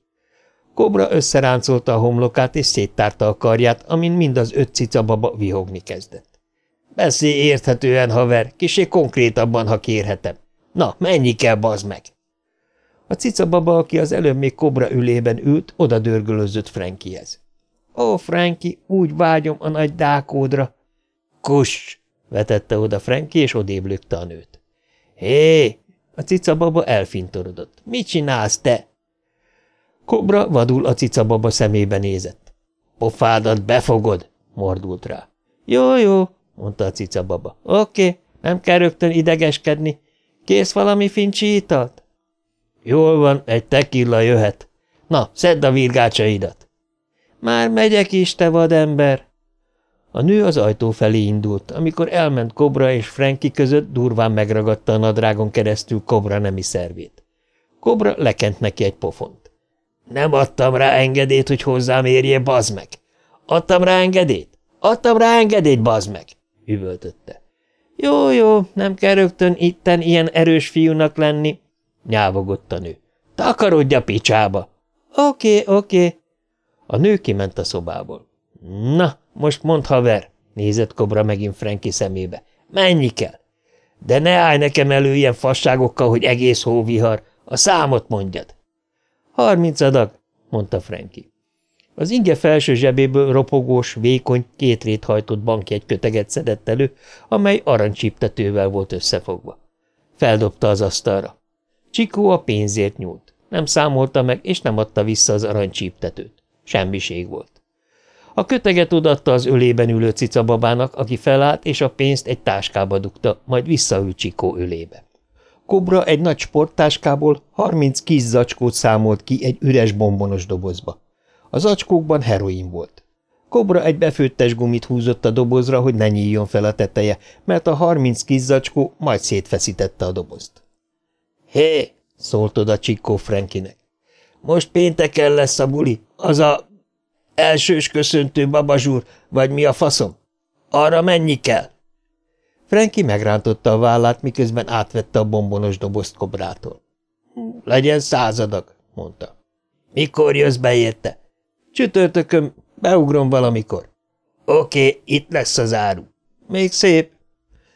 Kobra összeráncolta a homlokát és széttárta a karját, amin mind az öt cicababa vihogni kezdett. Beszélj érthetően, haver, kisé konkrétabban, ha kérhetem. Na, mennyi kell, bazd meg! A cicababa, aki az előbb még kobra ülében ült, oda dörgölözött Frankihez. Ó, Franki, úgy vágyom a nagy dákódra. Kus! vetette oda Franki, és odébb a nőt. Hé! A cicababa elfintorodott. Mit csinálsz te? Kobra vadul a cicababa szemébe nézett. Pofádat befogod, mordult rá. Jó, jó, mondta a cicababa. Oké, nem kell rögtön idegeskedni. Kész valami fincsi italt? Jól van, egy tekilla jöhet. Na, szedd a virgácsaidat. Már megyek is, te vadember. A nő az ajtó felé indult, amikor elment Kobra és Franki között durván megragadta a nadrágon keresztül Kobra nemi szervét. Kobra lekent neki egy pofont. Nem adtam rá engedélyt, hogy hozzám érje, bazd meg! Adtam rá engedélyt? Adtam rá engedélyt, bazd meg! üvöltötte. Jó, jó, nem kell rögtön itten ilyen erős fiúnak lenni, nyávogott a nő. Takarodj a picsába! Oké, oké. A nő kiment a szobából. Na, most mondd, haver, nézett Kobra megint Franki szemébe. Mennyi kell? De ne állj nekem elő ilyen fasságokkal, hogy egész hóvihar. A számot mondjad. Harminc adag, mondta Franki. Az inge felső zsebéből ropogós, vékony, két hajtott bankjegy köteget szedett elő, amely aranycsíptetővel volt összefogva. Feldobta az asztalra. Csikó a pénzért nyúlt. Nem számolta meg, és nem adta vissza az aranycsíptetőt. Semmiség volt. A köteget odatta az ölében ülő cicababának, aki felállt, és a pénzt egy táskába dugta, majd visszaült Csikó ölébe. Kobra egy nagy sporttáskából harminc kis zacskót számolt ki egy üres bombonos dobozba. Az zacskókban heroin volt. Kobra egy befőttes gumit húzott a dobozra, hogy ne nyíljon fel a teteje, mert a harminc kis zacskó majd szétfeszítette a dobozt. – Hé! – szólt oda Csikó Frankinek. – Most pénteken lesz a buli, az a Elsős köszöntő babazsúr, vagy mi a faszom? Arra mennyi kell? Franki megrántotta a vállát, miközben átvette a bombonos dobozt kobrától. Legyen századag, mondta. Mikor jössz be érte? Csütörtökön, beugrom valamikor. Oké, itt lesz az áru. Még szép.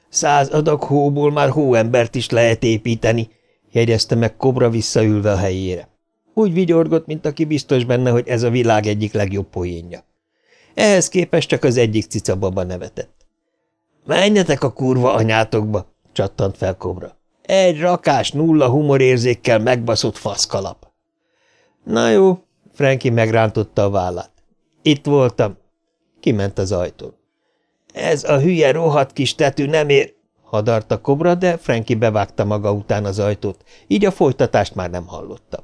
Száz adag hóból már hóembert is lehet építeni, jegyezte meg Kobra visszaülve a helyére. Úgy vigyorgott, mint aki biztos benne, hogy ez a világ egyik legjobb poénja. Ehhez képest csak az egyik cica baba nevetett. – Menjetek a kurva anyátokba! – csattant fel Kobra. – Egy rakás nulla humorérzékkel megbaszott faszkalap. – Na jó – Franki megrántotta a vállát. – Itt voltam. Kiment az ajtón. – Ez a hülye rohadt kis tetű nem ér – hadarta Kobra, de Franki bevágta maga után az ajtót, így a folytatást már nem hallotta.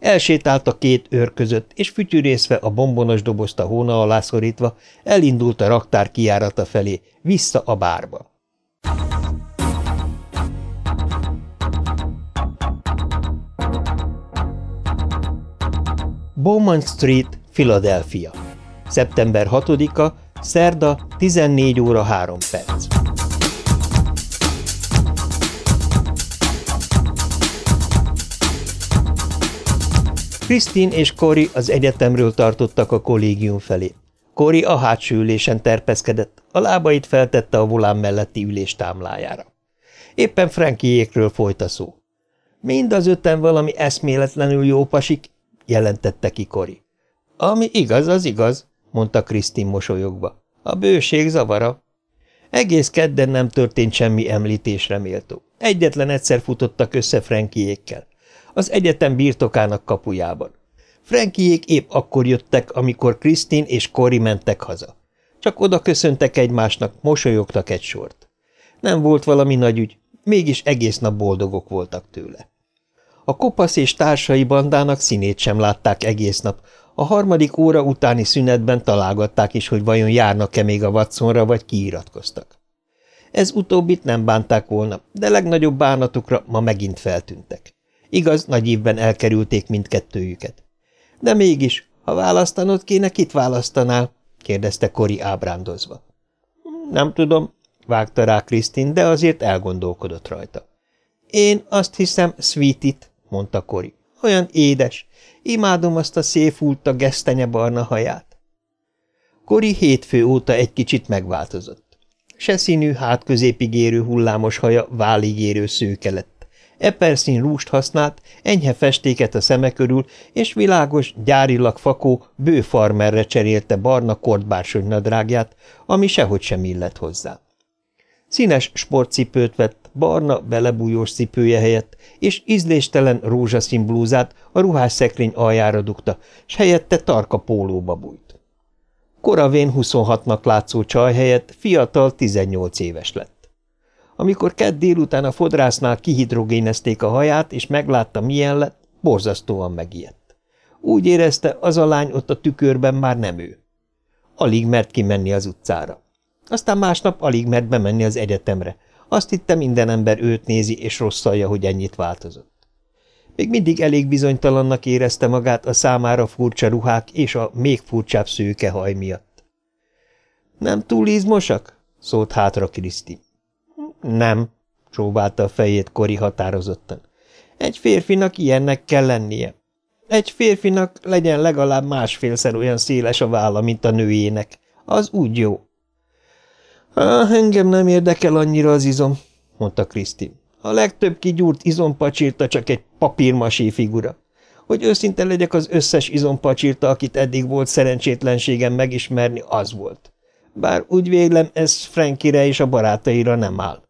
Elsétált a két őr között, és fütyűrészve a bombonos dobozt a hóna alá szorítva, elindult a raktár kiárata felé, vissza a bárba. Bowman Street, Philadelphia. Szeptember 6-a, szerda, 14 óra 3 perc. Krisztin és Kori az egyetemről tartottak a kollégium felé. Kori a hátsó ülésen terpeszkedett, a lábait feltette a volán melletti ülés támlájára. Éppen Frankiékről folyt a szó. Mind az öten valami eszméletlenül jó pasik, jelentette ki Kori. Ami igaz, az igaz, mondta Krisztin mosolyogva. A bőség zavara. Egész kedden nem történt semmi említésre méltó. Egyetlen egyszer futottak össze Frankiékkel az egyetem birtokának kapujában. Frankiék épp akkor jöttek, amikor Krisztin és Cory mentek haza. Csak oda köszöntek egymásnak, mosolyogtak egy sort. Nem volt valami nagy ügy, mégis egész nap boldogok voltak tőle. A kopasz és társai bandának színét sem látták egész nap, a harmadik óra utáni szünetben találgatták is, hogy vajon járnak-e még a Watsonra, vagy kiiratkoztak. Ez utóbbit nem bánták volna, de legnagyobb bánatukra ma megint feltűntek. Igaz, nagy évben elkerülték mindkettőjüket. De mégis, ha választanod kéne, kit választanál? kérdezte Kori ábrándozva. Nem tudom, vágta rá Krisztin, de azért elgondolkodott rajta. Én azt hiszem, Sweetit, mondta Kori. Olyan édes. Imádom azt a széfulta gesztenyebarna haját. Kori hétfő óta egy kicsit megváltozott. Se színű, hátközépig érő hullámos haja válig szőke lett. Eperszín rúst használt, enyhe festéket a szeme körül, és világos, gyárilag fakó, bő farmerre cserélte barna kortbársony nadrágját, ami sehogy sem illett hozzá. Színes sportcipőt vett, barna, belebújós cipője helyett, és ízléstelen rózsaszín blúzát a ruhás szekrény aljára dugta, s helyette tarka pólóba bújt. Koravén 26-nak látszó csaj helyett fiatal 18 éves lett. Amikor kedd délután a fodrásznál kihidrogénezték a haját, és meglátta, milyen lett, borzasztóan megijedt. Úgy érezte, az a lány ott a tükörben már nem ő. Alig mert kimenni az utcára. Aztán másnap alig mert bemenni az egyetemre. Azt hitte, minden ember őt nézi, és rosszalja, hogy ennyit változott. Még mindig elég bizonytalannak érezte magát a számára furcsa ruhák és a még furcsább szőke haj miatt. – Nem túl izmosak? – szólt hátra Kriszti. – Nem – próbálta a fejét Kori határozottan. – Egy férfinak ilyennek kell lennie. Egy férfinak legyen legalább másfélszer olyan széles a válla, mint a nőjének. Az úgy jó. – Engem nem érdekel annyira az izom, mondta Krisztin. A legtöbb kigyúrt izompacsírta csak egy papírmasé figura. Hogy őszinte legyek, az összes izompacsírta, akit eddig volt szerencsétlenségem megismerni, az volt. Bár úgy vélem, ez Frankire és a barátaira nem áll.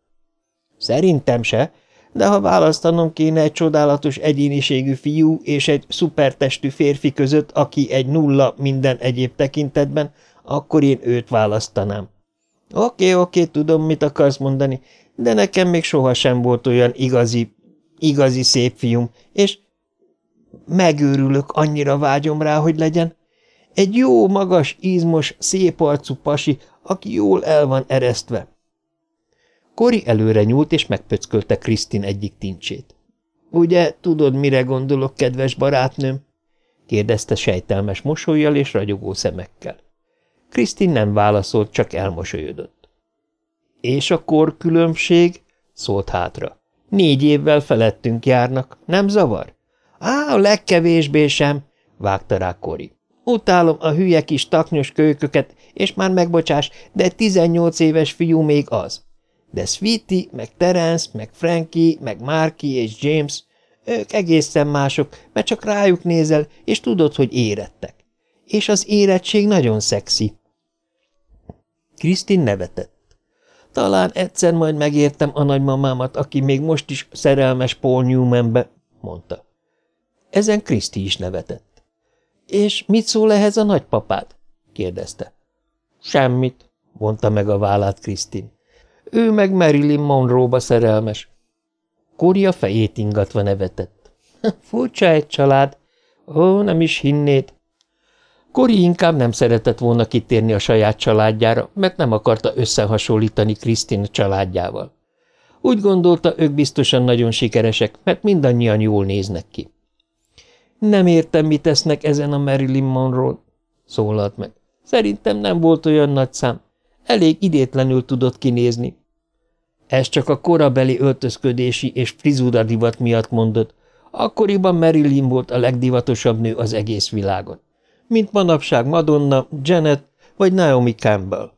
Szerintem se, de ha választanom kéne egy csodálatos egyéniségű fiú és egy szupertestű férfi között, aki egy nulla minden egyéb tekintetben, akkor én őt választanám. Oké, oké, tudom, mit akarsz mondani, de nekem még sohasem volt olyan igazi, igazi szép fiúm, és megőrülök, annyira vágyom rá, hogy legyen. Egy jó, magas, izmos, szép arcú pasi, aki jól el van eresztve. Kori előre nyúlt, és megpöckölte Krisztin egyik tincsét. – Ugye tudod, mire gondolok, kedves barátnőm? – kérdezte sejtelmes mosolyjal és ragyogó szemekkel. Krisztin nem válaszolt, csak elmosolyodott. – És a korkülönbség? – szólt hátra. – Négy évvel felettünk járnak, nem zavar? – Á, a legkevésbé sem – vágta rá Kori. – Utálom a hülye kis taknyos kölyköket, és már megbocsás, de tizennyolc éves fiú még az. De Sweetie, meg Terence, meg Frankie, meg Marky és James, ők egészen mások, mert csak rájuk nézel, és tudod, hogy érettek. És az érettség nagyon szexi. Krisztin nevetett. Talán egyszer majd megértem a nagymamámat, aki még most is szerelmes Paul Newmanbe, mondta. Ezen Kriszti is nevetett. És mit szól ehhez a nagypapád? kérdezte. Semmit, mondta meg a vállát Krisztin. Ő meg Marilyn Monroe-ba szerelmes. Kóri a fejét ingatva nevetett. Furcsa egy család. Ó, nem is hinnéd. Kori inkább nem szeretett volna kitérni a saját családjára, mert nem akarta összehasonlítani Krisztin családjával. Úgy gondolta, ők biztosan nagyon sikeresek, mert mindannyian jól néznek ki. Nem értem, mit tesznek ezen a Marilyn Monroe, szólalt meg. Szerintem nem volt olyan nagy szám. Elég idétlenül tudott kinézni. Ez csak a korabeli öltözködési és frizura divat miatt mondott. Akkoriban Marilyn volt a legdivatosabb nő az egész világon mint manapság Madonna, Janet vagy Naomi Campbell.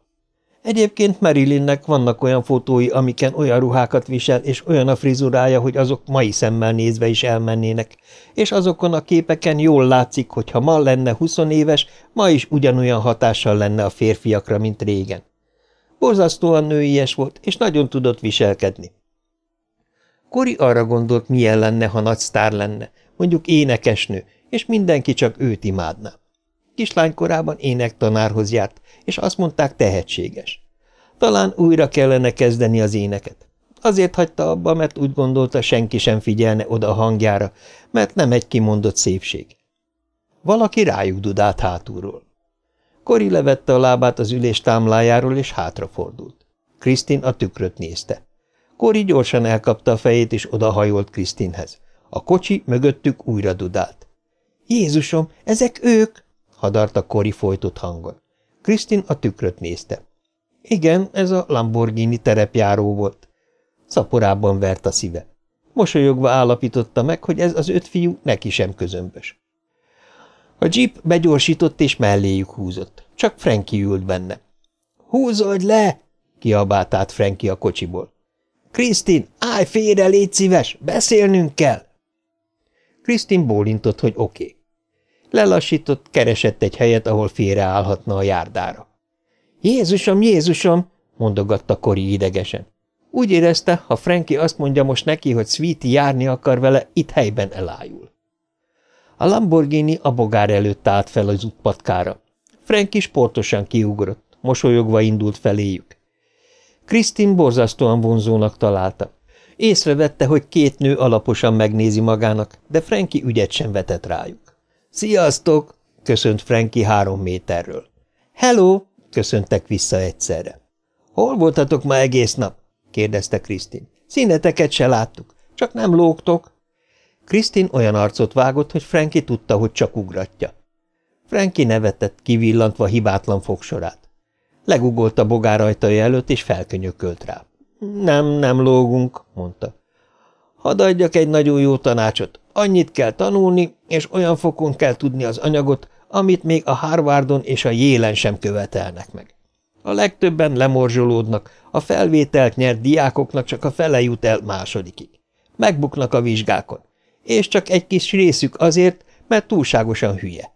Egyébként Marilynnek vannak olyan fotói, amiken olyan ruhákat visel, és olyan a frizurája, hogy azok mai szemmel nézve is elmennének, és azokon a képeken jól látszik, hogy ha ma lenne 20 éves, ma is ugyanolyan hatással lenne a férfiakra, mint régen. Borzasztóan nőies volt, és nagyon tudott viselkedni. Kori arra gondolt, milyen lenne, ha nagy sztár lenne, mondjuk énekesnő, és mindenki csak őt imádná. Kislánykorában énektanárhoz járt, és azt mondták tehetséges. Talán újra kellene kezdeni az éneket. Azért hagyta abba, mert úgy gondolta, senki sem figyelne oda a hangjára, mert nem egy kimondott szépség. Valaki rájuk dudált hátulról. Kori levette a lábát az ülés támlájáról, és hátrafordult. Krisztin a tükröt nézte. Kori gyorsan elkapta a fejét, és odahajolt Krisztinhez. A kocsi mögöttük újra dudált. – Jézusom, ezek ők! hadarta Kori folytott hangon. Krisztin a tükröt nézte. Igen, ez a Lamborghini terepjáró volt. Szaporában vert a szíve. Mosolyogva állapította meg, hogy ez az öt fiú neki sem közömbös. A jeep begyorsított és melléjük húzott. Csak Frankie ült benne. – Húzod le! – kiabált át Frankie a kocsiból. – Krisztin, állj félre, légy szíves! Beszélnünk kell! Krisztin bólintott, hogy oké. Okay. Lelassított, keresett egy helyet, ahol félreállhatna a járdára. – Jézusom, Jézusom! – mondogatta Kori idegesen. Úgy érezte, ha Frankie azt mondja most neki, hogy Sweetie járni akar vele, itt helyben elájul. A Lamborghini a bogár előtt állt fel az útpatkára. Frankie sportosan kiugrott, mosolyogva indult feléjük. Krisztin borzasztóan vonzónak találta. Észrevette, hogy két nő alaposan megnézi magának, de Frankie ügyet sem vetett rájuk. – Sziasztok! – köszönt Frankie három méterről. – Hello! – köszöntek vissza egyszerre. – Hol voltatok ma egész nap? – kérdezte Krisztin. – Színeteket se láttuk, csak nem lógtok. Krisztin olyan arcot vágott, hogy Frankie tudta, hogy csak ugratja. Frankie nevetett, kivillantva hibátlan fogsorát. Legugolt a bogár ajtaja előtt, és felkönyökölt rá. Nem, nem lógunk, mondta. Hadd adjak egy nagyon jó tanácsot. Annyit kell tanulni, és olyan fokon kell tudni az anyagot, amit még a Harvardon és a Jélen sem követelnek meg. A legtöbben lemorzsolódnak, a felvételt nyert diákoknak csak a fele jut el másodikig. Megbuknak a vizsgákon, és csak egy kis részük azért, mert túlságosan hülye.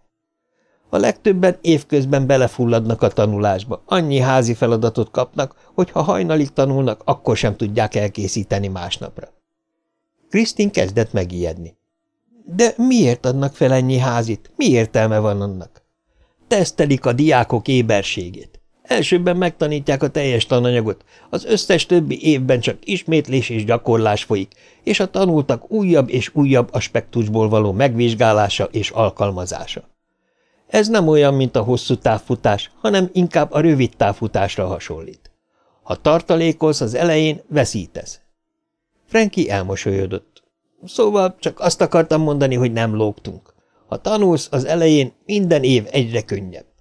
A legtöbben évközben belefulladnak a tanulásba, annyi házi feladatot kapnak, hogy ha hajnalig tanulnak, akkor sem tudják elkészíteni másnapra. Krisztin kezdett megijedni. De miért adnak fel ennyi házit? Mi értelme van annak? Tesztelik a diákok éberségét. Elsőbben megtanítják a teljes tananyagot, az összes többi évben csak ismétlés és gyakorlás folyik, és a tanultak újabb és újabb aspektusból való megvizsgálása és alkalmazása. Ez nem olyan, mint a hosszú távfutás, hanem inkább a rövid távfutásra hasonlít. Ha tartalékolsz az elején, veszítesz. Franki elmosolyodott. Szóval csak azt akartam mondani, hogy nem lógtunk. Ha tanulsz az elején, minden év egyre könnyebb.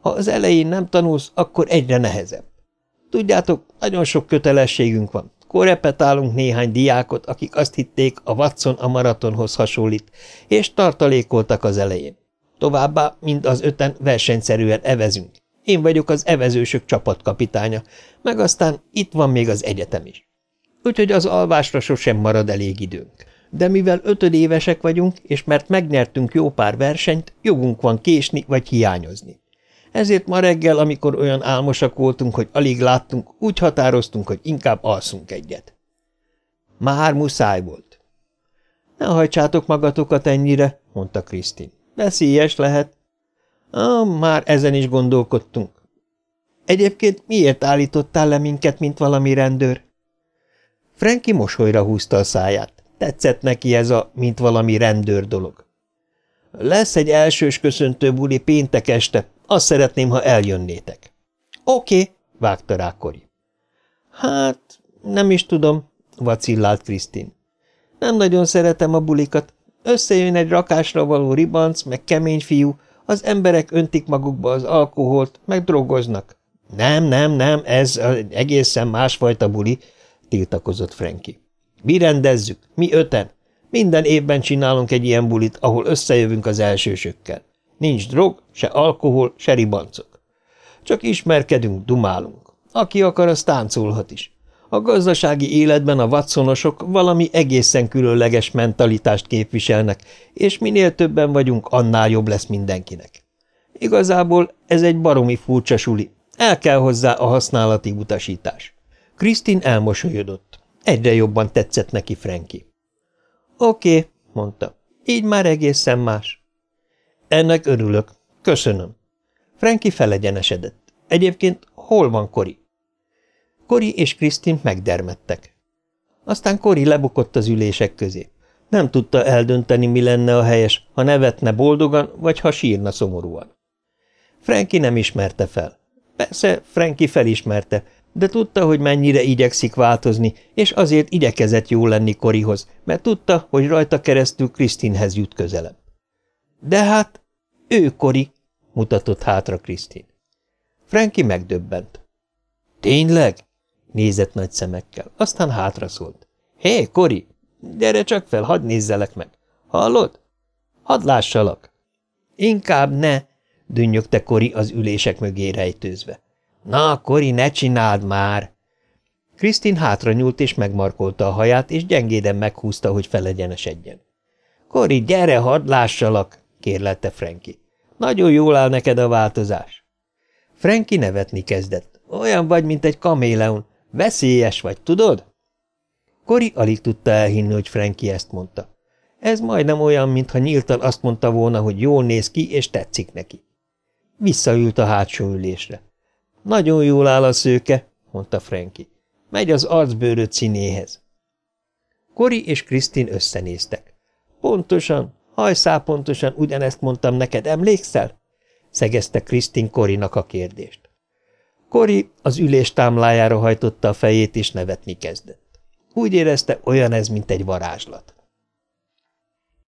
Ha az elején nem tanulsz, akkor egyre nehezebb. Tudjátok, nagyon sok kötelességünk van. Korepetálunk néhány diákot, akik azt hitték, a Watson a maratonhoz hasonlít, és tartalékoltak az elején. Továbbá mind az öten versenyszerűen evezünk. Én vagyok az evezősök csapatkapitánya, meg aztán itt van még az egyetem is. Úgyhogy az alvásra sosem marad elég időnk. De mivel ötödévesek vagyunk, és mert megnyertünk jó pár versenyt, jogunk van késni vagy hiányozni. Ezért ma reggel, amikor olyan álmosak voltunk, hogy alig láttunk, úgy határoztunk, hogy inkább alszunk egyet. Már muszáj volt. Ne hajtsátok magatokat ennyire, mondta Krisztin. Veszélyes lehet. Ah, már ezen is gondolkodtunk. Egyébként miért állítottál le minket, mint valami rendőr? Franki mosolyra húzta a száját. Tetszett neki ez a, mint valami rendőr dolog. Lesz egy elsős köszöntő buli péntek este, azt szeretném, ha eljönnétek. Oké, okay, vágta rá Kori. Hát, nem is tudom, vacillált Krisztin. Nem nagyon szeretem a bulikat, Összejön egy rakásra való ribanc, meg kemény fiú, az emberek öntik magukba az alkoholt, meg drogoznak. Nem, nem, nem, ez egészen másfajta buli, tiltakozott Frankie. Mi rendezzük, mi öten. Minden évben csinálunk egy ilyen bulit, ahol összejövünk az elsősökkel. Nincs drog, se alkohol, se ribancok. Csak ismerkedünk, dumálunk. Aki akar, az táncolhat is. A gazdasági életben a vatszonosok valami egészen különleges mentalitást képviselnek, és minél többen vagyunk, annál jobb lesz mindenkinek. Igazából ez egy baromi furcsa suli, el kell hozzá a használati utasítás. Krisztin elmosolyodott. Egyre jobban tetszett neki Franki. Oké, okay, mondta, így már egészen más. Ennek örülök. Köszönöm. Franki felegyenesedett. Egyébként hol van Kori? Kori és Krisztin megdermedtek. Aztán Kori lebukott az ülések közé. Nem tudta eldönteni, mi lenne a helyes, ha nevetne boldogan, vagy ha sírna szomorúan. Franki nem ismerte fel. Persze, Franki felismerte, de tudta, hogy mennyire igyekszik változni, és azért igyekezett jó lenni Korihoz, mert tudta, hogy rajta keresztül Krisztinhez jut közelebb. De hát, ő Kori, mutatott hátra Krisztin. Frankie megdöbbent. Tényleg? Nézett nagy szemekkel, aztán hátra szólt. Hé, Kori, gyere csak fel, hadd nézzelek meg. Hallod? Hadd lássalak. Inkább ne, dünnyögte Kori az ülések mögé rejtőzve. Na, Kori, ne csináld már! Krisztin hátra nyúlt és megmarkolta a haját, és gyengéden meghúzta, hogy felegyenesedjen. Kori, gyere, hadd lássalak, kérlelte Franki. Nagyon jól áll neked a változás. Franki nevetni kezdett. Olyan vagy, mint egy kaméleon. Veszélyes vagy, tudod? Kori alig tudta elhinni, hogy Franki ezt mondta. Ez majdnem olyan, mintha nyíltan azt mondta volna, hogy jól néz ki, és tetszik neki. Visszaült a hátsó ülésre. Nagyon jól áll a szőke, mondta Franki. Megy az arcbőröd színéhez. Kori és Krisztin összenéztek. Pontosan, hajszál pontosan ugyanezt mondtam neked, emlékszel? szegezte Krisztin Korinak a kérdést. Kori az ülés támlájára hajtotta a fejét, és nevetni kezdett. Úgy érezte, olyan ez, mint egy varázslat.